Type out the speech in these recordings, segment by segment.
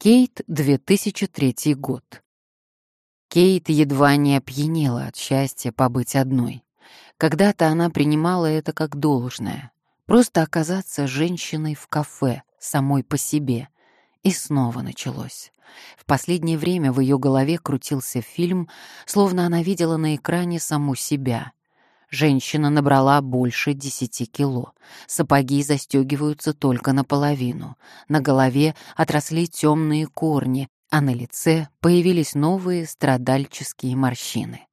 Кейт, 2003 год. Кейт едва не опьянела от счастья побыть одной. Когда-то она принимала это как должное. Просто оказаться женщиной в кафе, самой по себе. И снова началось. В последнее время в ее голове крутился фильм, словно она видела на экране саму себя — Женщина набрала больше десяти кило. Сапоги застегиваются только наполовину. На голове отросли темные корни, а на лице появились новые страдальческие морщины.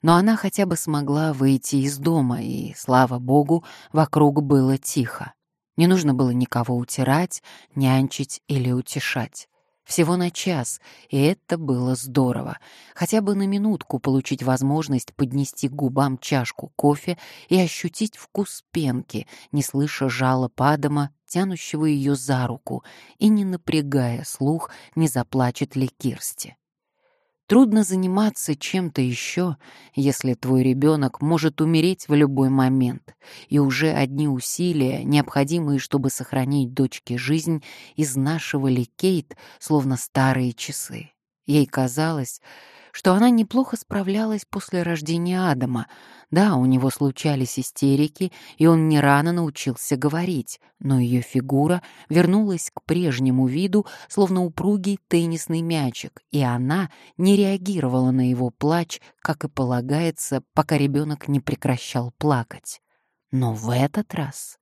Но она хотя бы смогла выйти из дома, и, слава богу, вокруг было тихо. Не нужно было никого утирать, нянчить или утешать. Всего на час, и это было здорово. Хотя бы на минутку получить возможность поднести к губам чашку кофе и ощутить вкус пенки, не слыша жалоб Адама, тянущего ее за руку, и не напрягая слух, не заплачет ли Кирсти. Трудно заниматься чем-то еще, если твой ребенок может умереть в любой момент, и уже одни усилия, необходимые, чтобы сохранить дочке жизнь, изнашивали Кейт, словно старые часы. Ей казалось, что она неплохо справлялась после рождения Адама. Да, у него случались истерики, и он не рано научился говорить, но ее фигура вернулась к прежнему виду, словно упругий теннисный мячик, и она не реагировала на его плач, как и полагается, пока ребенок не прекращал плакать. Но в этот раз...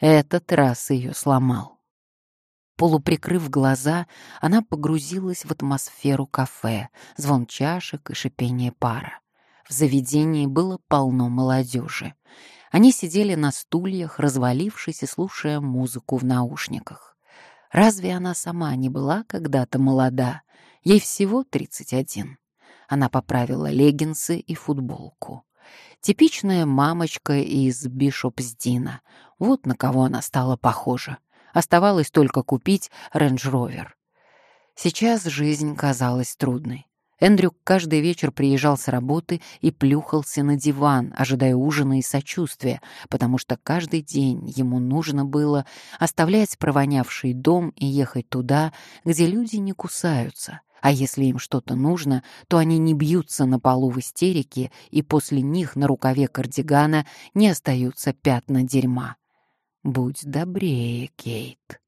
Этот раз ее сломал. Полуприкрыв глаза, она погрузилась в атмосферу кафе, звон чашек и шипение пара. В заведении было полно молодежи. Они сидели на стульях, развалившись и слушая музыку в наушниках. Разве она сама не была когда-то молода? Ей всего 31. Она поправила леггинсы и футболку. Типичная мамочка из Бишопсдина. Вот на кого она стала похожа. Оставалось только купить рейндж-ровер. Сейчас жизнь казалась трудной. Эндрю каждый вечер приезжал с работы и плюхался на диван, ожидая ужина и сочувствия, потому что каждый день ему нужно было оставлять провонявший дом и ехать туда, где люди не кусаются. А если им что-то нужно, то они не бьются на полу в истерике, и после них на рукаве кардигана не остаются пятна дерьма. Будь добрее, Кейт.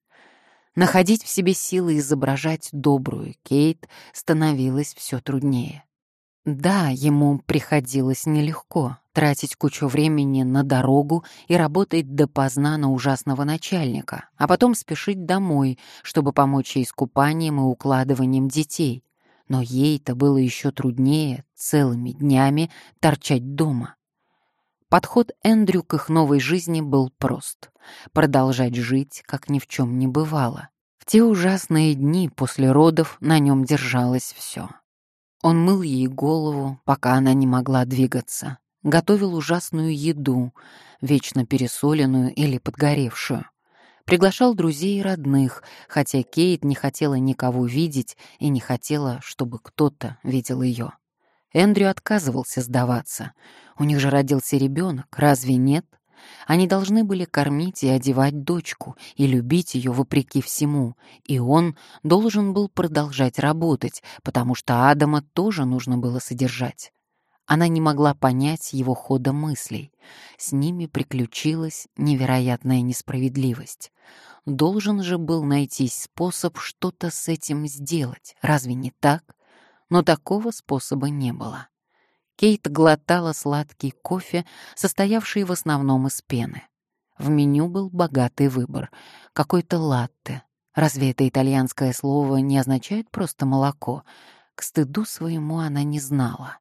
Находить в себе силы изображать добрую Кейт становилось все труднее. Да, ему приходилось нелегко тратить кучу времени на дорогу и работать допоздна на ужасного начальника, а потом спешить домой, чтобы помочь ей с купанием и укладыванием детей. Но ей-то было еще труднее целыми днями торчать дома. Подход Эндрю к их новой жизни был прост — продолжать жить, как ни в чем не бывало. В те ужасные дни после родов на нем держалось все. Он мыл ей голову, пока она не могла двигаться, готовил ужасную еду, вечно пересоленную или подгоревшую. Приглашал друзей и родных, хотя Кейт не хотела никого видеть и не хотела, чтобы кто-то видел ее. Эндрю отказывался сдаваться. У них же родился ребенок, разве нет? Они должны были кормить и одевать дочку и любить ее вопреки всему, и он должен был продолжать работать, потому что Адама тоже нужно было содержать. Она не могла понять его хода мыслей. С ними приключилась невероятная несправедливость. Должен же был найтись способ что-то с этим сделать, разве не так? Но такого способа не было. Кейт глотала сладкий кофе, состоявший в основном из пены. В меню был богатый выбор. Какой-то латте. Разве это итальянское слово не означает просто молоко? К стыду своему она не знала.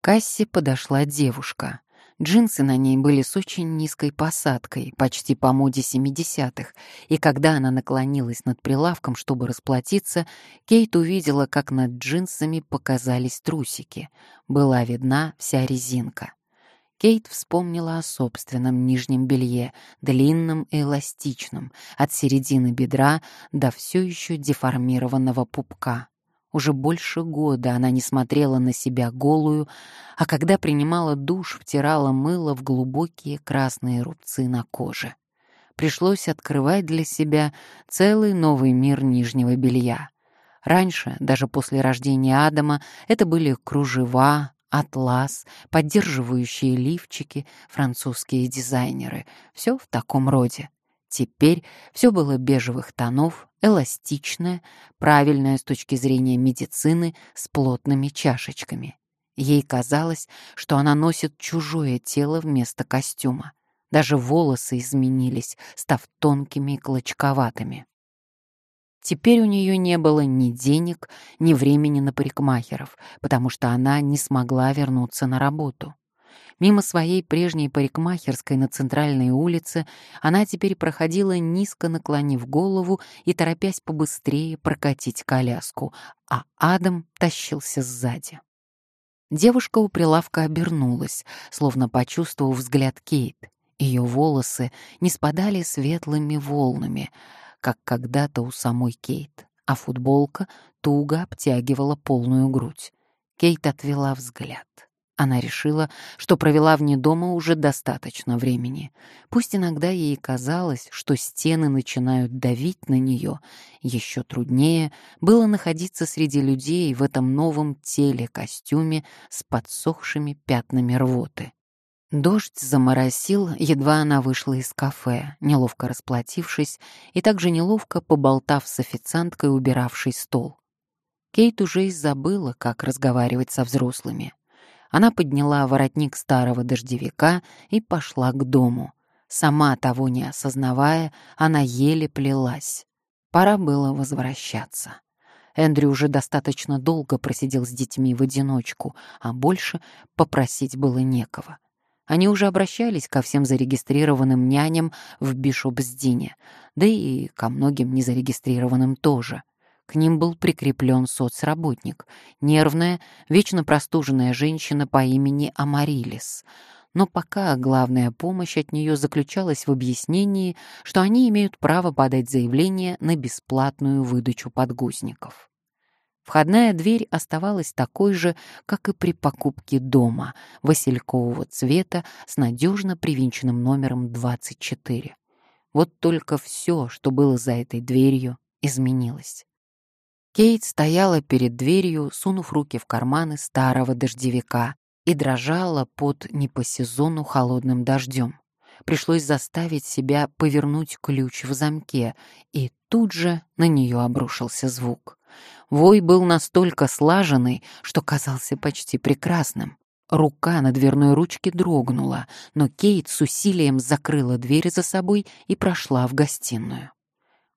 К кассе подошла девушка. Джинсы на ней были с очень низкой посадкой, почти по моде 70-х, и когда она наклонилась над прилавком, чтобы расплатиться, Кейт увидела, как над джинсами показались трусики. Была видна вся резинка. Кейт вспомнила о собственном нижнем белье, длинном и эластичном, от середины бедра до все еще деформированного пупка. Уже больше года она не смотрела на себя голую, а когда принимала душ, втирала мыло в глубокие красные рубцы на коже. пришлось открывать для себя целый новый мир нижнего белья. Раньше, даже после рождения Адама, это были кружева, атлас, поддерживающие лифчики, французские дизайнеры. Все в таком роде. Теперь все было бежевых тонов, эластичное, правильное с точки зрения медицины, с плотными чашечками. Ей казалось, что она носит чужое тело вместо костюма. Даже волосы изменились, став тонкими и клочковатыми. Теперь у нее не было ни денег, ни времени на парикмахеров, потому что она не смогла вернуться на работу. Мимо своей прежней парикмахерской на центральной улице она теперь проходила, низко наклонив голову и торопясь побыстрее прокатить коляску, а Адам тащился сзади. Девушка у прилавка обернулась, словно почувствовав взгляд Кейт. Ее волосы не спадали светлыми волнами, как когда-то у самой Кейт, а футболка туго обтягивала полную грудь. Кейт отвела взгляд. Она решила, что провела вне дома уже достаточно времени. Пусть иногда ей казалось, что стены начинают давить на нее, еще труднее было находиться среди людей в этом новом теле-костюме с подсохшими пятнами рвоты. Дождь заморосил, едва она вышла из кафе, неловко расплатившись и также неловко поболтав с официанткой, убиравшей стол. Кейт уже и забыла, как разговаривать со взрослыми. Она подняла воротник старого дождевика и пошла к дому. Сама того не осознавая, она еле плелась. Пора было возвращаться. Эндрю уже достаточно долго просидел с детьми в одиночку, а больше попросить было некого. Они уже обращались ко всем зарегистрированным няням в Бишопсдине, да и ко многим незарегистрированным тоже. К ним был прикреплен соцработник, нервная, вечно простуженная женщина по имени Амарилис. Но пока главная помощь от нее заключалась в объяснении, что они имеют право подать заявление на бесплатную выдачу подгузников. Входная дверь оставалась такой же, как и при покупке дома, василькового цвета с надежно привинченным номером 24. Вот только все, что было за этой дверью, изменилось. Кейт стояла перед дверью, сунув руки в карманы старого дождевика и дрожала под не по сезону холодным дождем. Пришлось заставить себя повернуть ключ в замке, и тут же на нее обрушился звук. Вой был настолько слаженный, что казался почти прекрасным. Рука на дверной ручке дрогнула, но Кейт с усилием закрыла дверь за собой и прошла в гостиную.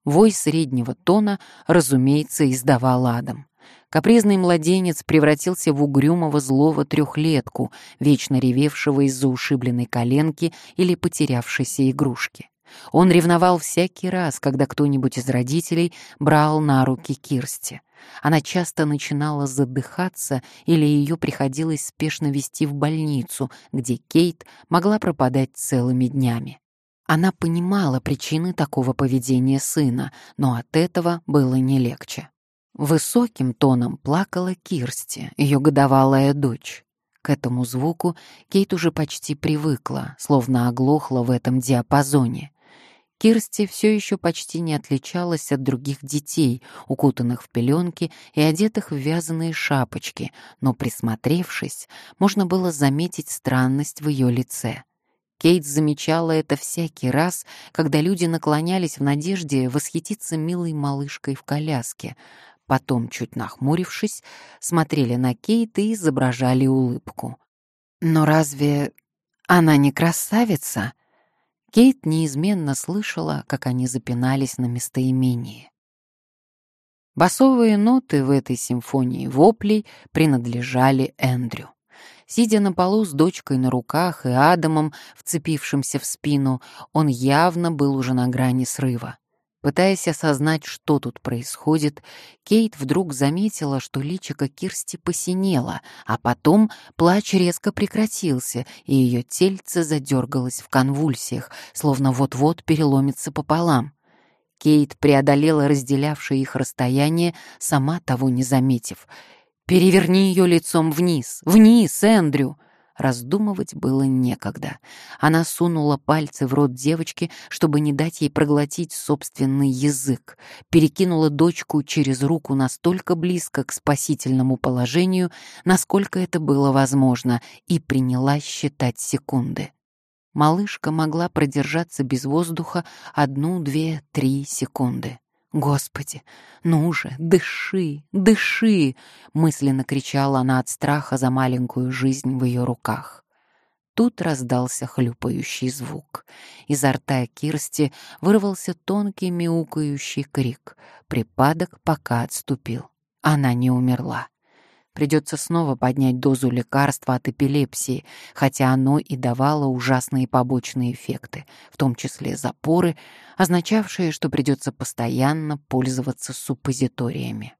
Вой среднего тона, разумеется, издавал Адам. Капризный младенец превратился в угрюмого злого трехлетку, вечно ревевшего из-за ушибленной коленки или потерявшейся игрушки. Он ревновал всякий раз, когда кто-нибудь из родителей брал на руки Кирсти. Она часто начинала задыхаться или ее приходилось спешно вести в больницу, где Кейт могла пропадать целыми днями. Она понимала причины такого поведения сына, но от этого было не легче. Высоким тоном плакала Кирсти, ее годовалая дочь. К этому звуку Кейт уже почти привыкла, словно оглохла в этом диапазоне. Кирсти все еще почти не отличалась от других детей, укутанных в пеленки и одетых в вязаные шапочки, но, присмотревшись, можно было заметить странность в ее лице. Кейт замечала это всякий раз, когда люди наклонялись в надежде восхититься милой малышкой в коляске. Потом, чуть нахмурившись, смотрели на Кейт и изображали улыбку. «Но разве она не красавица?» Кейт неизменно слышала, как они запинались на местоимении. Басовые ноты в этой симфонии воплей принадлежали Эндрю. Сидя на полу с дочкой на руках и Адамом, вцепившимся в спину, он явно был уже на грани срыва. Пытаясь осознать, что тут происходит, Кейт вдруг заметила, что личико Кирсти посинело, а потом плач резко прекратился, и ее тельце задергалось в конвульсиях, словно вот-вот переломится пополам. Кейт преодолела разделявшее их расстояние, сама того не заметив — «Переверни ее лицом вниз! Вниз, Эндрю!» Раздумывать было некогда. Она сунула пальцы в рот девочки, чтобы не дать ей проглотить собственный язык, перекинула дочку через руку настолько близко к спасительному положению, насколько это было возможно, и принялась считать секунды. Малышка могла продержаться без воздуха одну, две, три секунды. «Господи, ну же, дыши, дыши!» — мысленно кричала она от страха за маленькую жизнь в ее руках. Тут раздался хлюпающий звук. Изо рта Кирсти вырвался тонкий мяукающий крик. Припадок пока отступил. Она не умерла. Придется снова поднять дозу лекарства от эпилепсии, хотя оно и давало ужасные побочные эффекты, в том числе запоры, означавшие, что придется постоянно пользоваться суппозиториями.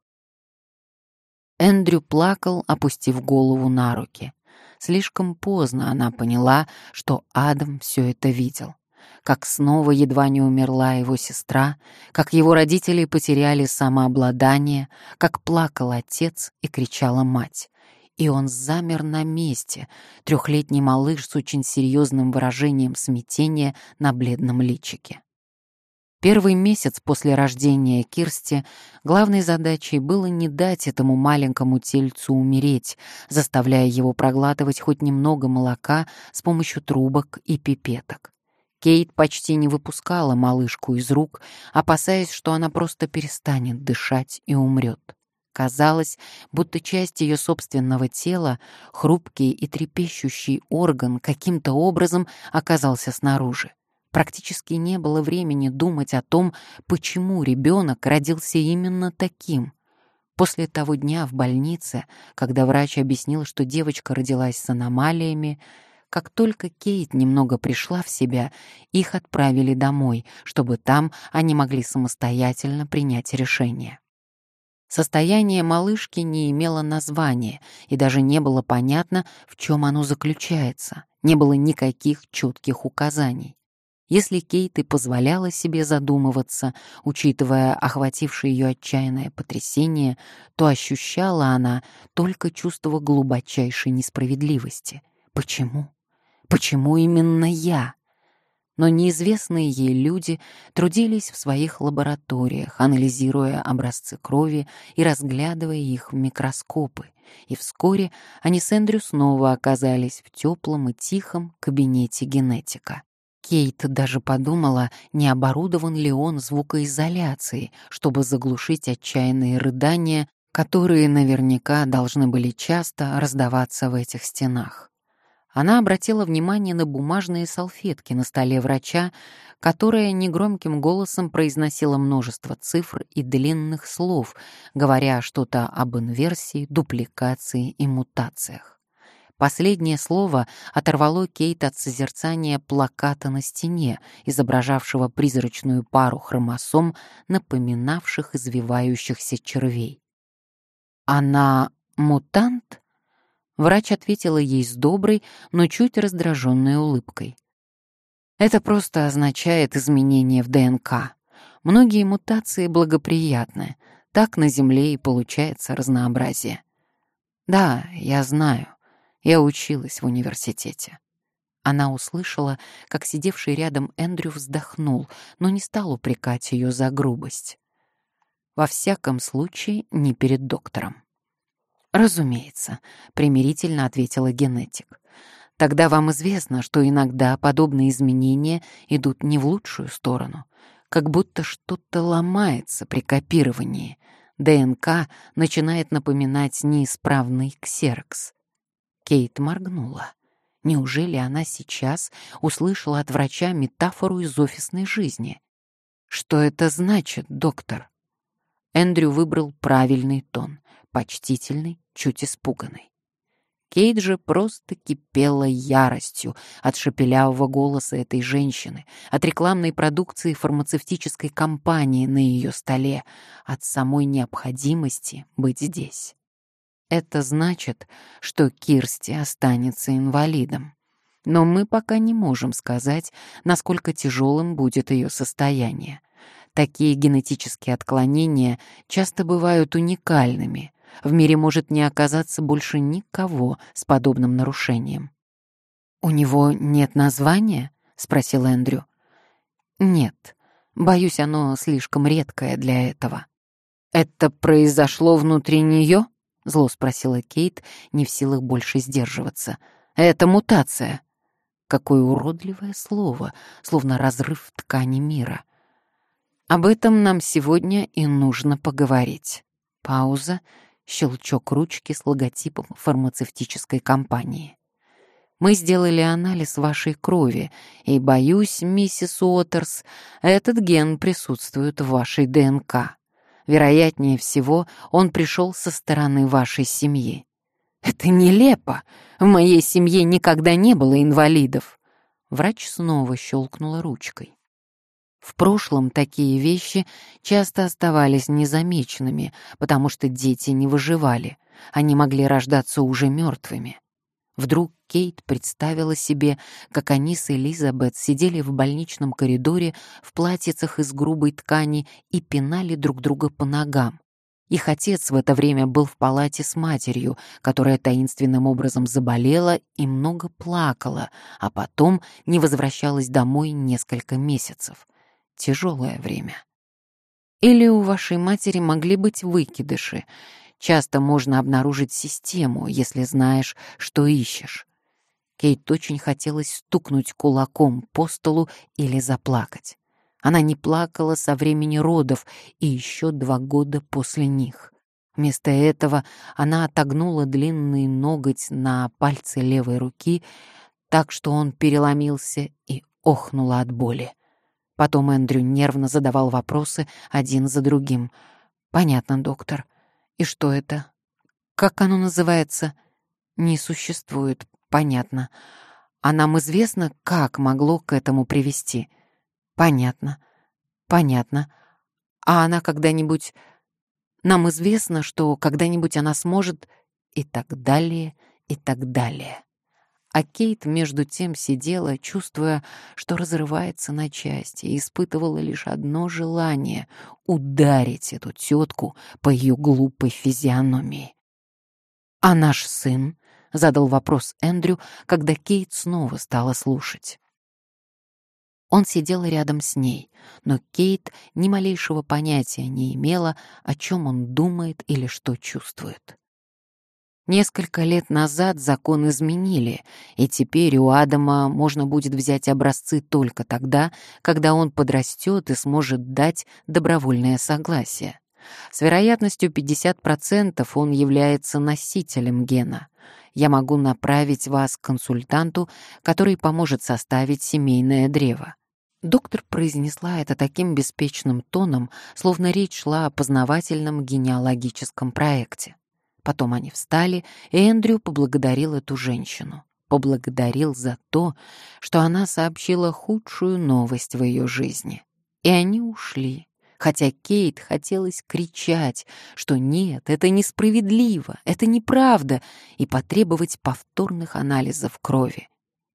Эндрю плакал, опустив голову на руки. Слишком поздно она поняла, что Адам все это видел как снова едва не умерла его сестра, как его родители потеряли самообладание, как плакал отец и кричала мать. И он замер на месте, трехлетний малыш с очень серьезным выражением смятения на бледном личике. Первый месяц после рождения Кирсти главной задачей было не дать этому маленькому тельцу умереть, заставляя его проглатывать хоть немного молока с помощью трубок и пипеток. Кейт почти не выпускала малышку из рук, опасаясь, что она просто перестанет дышать и умрет. Казалось, будто часть ее собственного тела, хрупкий и трепещущий орган, каким-то образом оказался снаружи. Практически не было времени думать о том, почему ребенок родился именно таким. После того дня в больнице, когда врач объяснил, что девочка родилась с аномалиями, как только Кейт немного пришла в себя, их отправили домой, чтобы там они могли самостоятельно принять решение. Состояние малышки не имело названия, и даже не было понятно, в чем оно заключается. Не было никаких четких указаний. Если Кейт и позволяла себе задумываться, учитывая охватившее ее отчаянное потрясение, то ощущала она только чувство глубочайшей несправедливости. Почему? Почему именно я? Но неизвестные ей люди трудились в своих лабораториях, анализируя образцы крови и разглядывая их в микроскопы, и вскоре они с Эндрю снова оказались в теплом и тихом кабинете генетика. Кейт даже подумала, не оборудован ли он звукоизоляцией, чтобы заглушить отчаянные рыдания, которые наверняка должны были часто раздаваться в этих стенах. Она обратила внимание на бумажные салфетки на столе врача, которая негромким голосом произносила множество цифр и длинных слов, говоря что-то об инверсии, дупликации и мутациях. Последнее слово оторвало Кейт от созерцания плаката на стене, изображавшего призрачную пару хромосом, напоминавших извивающихся червей. «Она мутант?» Врач ответила ей с доброй, но чуть раздраженной улыбкой. Это просто означает изменение в ДНК. Многие мутации благоприятны. Так на Земле и получается разнообразие. Да, я знаю. Я училась в университете. Она услышала, как сидевший рядом Эндрю вздохнул, но не стал упрекать ее за грубость. Во всяком случае, не перед доктором. «Разумеется», — примирительно ответила генетик. «Тогда вам известно, что иногда подобные изменения идут не в лучшую сторону, как будто что-то ломается при копировании. ДНК начинает напоминать неисправный ксерокс». Кейт моргнула. Неужели она сейчас услышала от врача метафору из офисной жизни? «Что это значит, доктор?» Эндрю выбрал правильный тон, почтительный, чуть испуганный. Кейт же просто кипела яростью от шепелявого голоса этой женщины, от рекламной продукции фармацевтической компании на ее столе, от самой необходимости быть здесь. Это значит, что Кирсти останется инвалидом. Но мы пока не можем сказать, насколько тяжелым будет ее состояние. Такие генетические отклонения часто бывают уникальными — в мире может не оказаться больше никого с подобным нарушением. «У него нет названия?» — спросил Эндрю. «Нет, боюсь, оно слишком редкое для этого». «Это произошло внутри нее?» — зло спросила Кейт, не в силах больше сдерживаться. «Это мутация». Какое уродливое слово, словно разрыв ткани мира. Об этом нам сегодня и нужно поговорить. Пауза, щелчок ручки с логотипом фармацевтической компании. Мы сделали анализ вашей крови, и, боюсь, миссис Уотерс, этот ген присутствует в вашей ДНК. Вероятнее всего, он пришел со стороны вашей семьи. Это нелепо. В моей семье никогда не было инвалидов. Врач снова щелкнула ручкой. В прошлом такие вещи часто оставались незамеченными, потому что дети не выживали. Они могли рождаться уже мертвыми. Вдруг Кейт представила себе, как они с Элизабет сидели в больничном коридоре в платьицах из грубой ткани и пинали друг друга по ногам. Их отец в это время был в палате с матерью, которая таинственным образом заболела и много плакала, а потом не возвращалась домой несколько месяцев тяжелое время. Или у вашей матери могли быть выкидыши. Часто можно обнаружить систему, если знаешь, что ищешь. Кейт очень хотелось стукнуть кулаком по столу или заплакать. Она не плакала со времени родов и еще два года после них. Вместо этого она отогнула длинный ноготь на пальце левой руки, так что он переломился и охнула от боли. Потом Эндрю нервно задавал вопросы один за другим. «Понятно, доктор. И что это? Как оно называется?» «Не существует. Понятно. А нам известно, как могло к этому привести?» «Понятно. Понятно. А она когда-нибудь... Нам известно, что когда-нибудь она сможет...» И так далее, и так далее. А Кейт между тем сидела, чувствуя, что разрывается на части, и испытывала лишь одно желание — ударить эту тетку по ее глупой физиономии. «А наш сын?» — задал вопрос Эндрю, когда Кейт снова стала слушать. Он сидел рядом с ней, но Кейт ни малейшего понятия не имела, о чем он думает или что чувствует. Несколько лет назад закон изменили, и теперь у Адама можно будет взять образцы только тогда, когда он подрастет и сможет дать добровольное согласие. С вероятностью 50% он является носителем гена. Я могу направить вас к консультанту, который поможет составить семейное древо. Доктор произнесла это таким беспечным тоном, словно речь шла о познавательном генеалогическом проекте. Потом они встали, и Эндрю поблагодарил эту женщину. Поблагодарил за то, что она сообщила худшую новость в ее жизни. И они ушли, хотя Кейт хотелось кричать, что нет, это несправедливо, это неправда, и потребовать повторных анализов крови.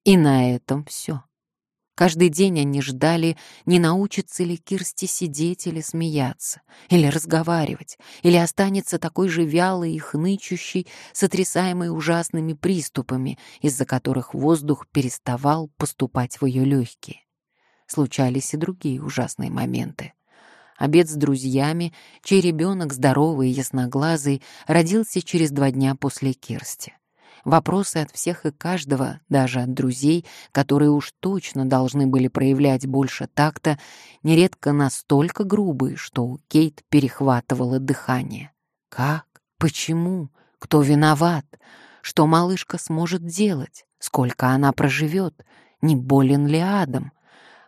И на этом все. Каждый день они ждали, не научится ли Кирсти сидеть или смеяться, или разговаривать, или останется такой же вялой и хнычущей, сотрясаемой ужасными приступами, из-за которых воздух переставал поступать в ее легкие. Случались и другие ужасные моменты. Обед с друзьями, чей ребенок, здоровый и ясноглазый, родился через два дня после Кирсти. Вопросы от всех и каждого, даже от друзей, которые уж точно должны были проявлять больше такта, нередко настолько грубые, что у Кейт перехватывало дыхание. Как? Почему? Кто виноват? Что малышка сможет делать? Сколько она проживет? Не болен ли Адам?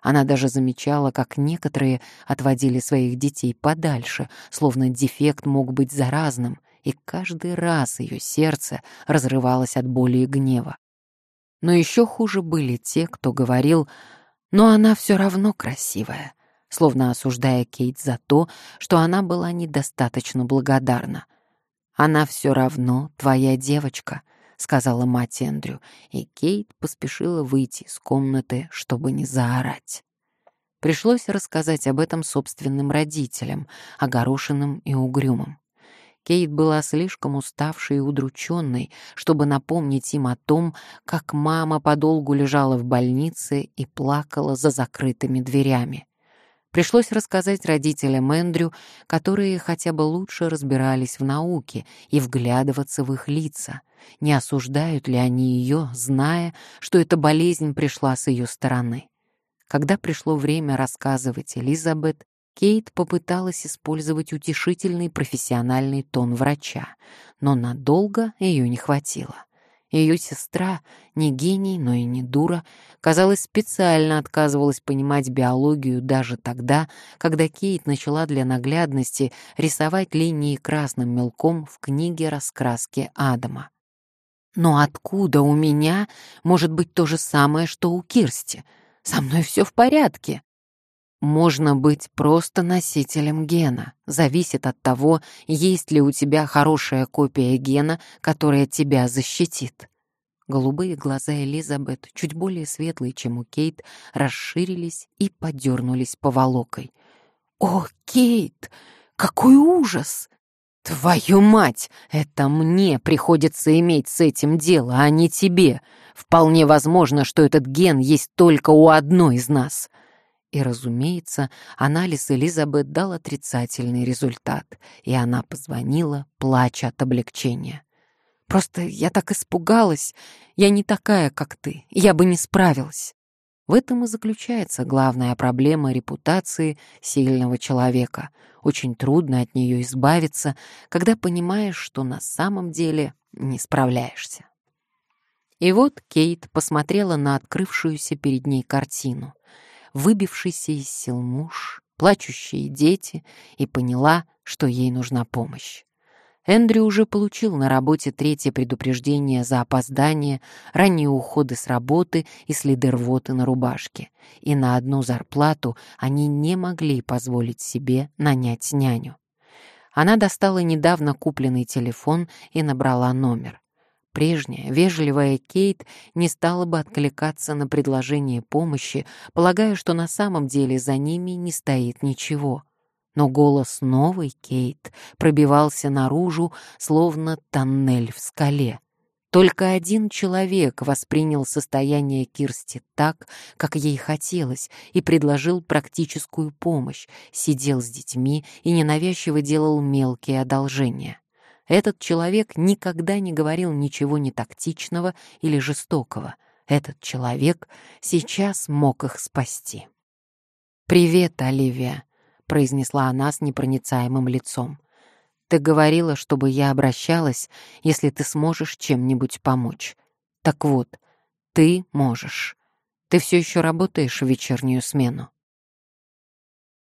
Она даже замечала, как некоторые отводили своих детей подальше, словно дефект мог быть заразным, и каждый раз ее сердце разрывалось от боли и гнева. Но еще хуже были те, кто говорил «но она все равно красивая», словно осуждая Кейт за то, что она была недостаточно благодарна. «Она все равно твоя девочка», — сказала мать Эндрю, и Кейт поспешила выйти из комнаты, чтобы не заорать. Пришлось рассказать об этом собственным родителям, огорошенным и угрюмым. Кейт была слишком уставшей и удрученной, чтобы напомнить им о том, как мама подолгу лежала в больнице и плакала за закрытыми дверями. Пришлось рассказать родителям Эндрю, которые хотя бы лучше разбирались в науке, и вглядываться в их лица. Не осуждают ли они ее, зная, что эта болезнь пришла с ее стороны. Когда пришло время рассказывать Элизабет, Кейт попыталась использовать утешительный профессиональный тон врача, но надолго ее не хватило. Ее сестра, не гений, но и не дура, казалось, специально отказывалась понимать биологию даже тогда, когда Кейт начала для наглядности рисовать линии красным мелком в книге раскраски Адама. Но откуда у меня может быть то же самое, что у Кирсти? Со мной все в порядке. Можно быть просто носителем гена. Зависит от того, есть ли у тебя хорошая копия гена, которая тебя защитит. Голубые глаза Элизабет, чуть более светлые, чем у Кейт, расширились и подернулись поволокой. «О, Кейт, какой ужас! Твою мать! Это мне приходится иметь с этим дело, а не тебе. Вполне возможно, что этот ген есть только у одной из нас». И, разумеется, анализ Элизабет дал отрицательный результат, и она позвонила, плача от облегчения. «Просто я так испугалась. Я не такая, как ты. Я бы не справилась». В этом и заключается главная проблема репутации сильного человека. Очень трудно от нее избавиться, когда понимаешь, что на самом деле не справляешься. И вот Кейт посмотрела на открывшуюся перед ней картину выбившийся из сил муж, плачущие дети, и поняла, что ей нужна помощь. Эндрю уже получил на работе третье предупреждение за опоздание, ранние уходы с работы и следы рвоты на рубашке. И на одну зарплату они не могли позволить себе нанять няню. Она достала недавно купленный телефон и набрала номер. Прежняя, вежливая Кейт не стала бы откликаться на предложение помощи, полагая, что на самом деле за ними не стоит ничего. Но голос новой Кейт пробивался наружу, словно тоннель в скале. Только один человек воспринял состояние Кирсти так, как ей хотелось, и предложил практическую помощь, сидел с детьми и ненавязчиво делал мелкие одолжения. Этот человек никогда не говорил ничего нетактичного или жестокого. Этот человек сейчас мог их спасти. «Привет, Оливия», — произнесла она с непроницаемым лицом. «Ты говорила, чтобы я обращалась, если ты сможешь чем-нибудь помочь. Так вот, ты можешь. Ты все еще работаешь в вечернюю смену?»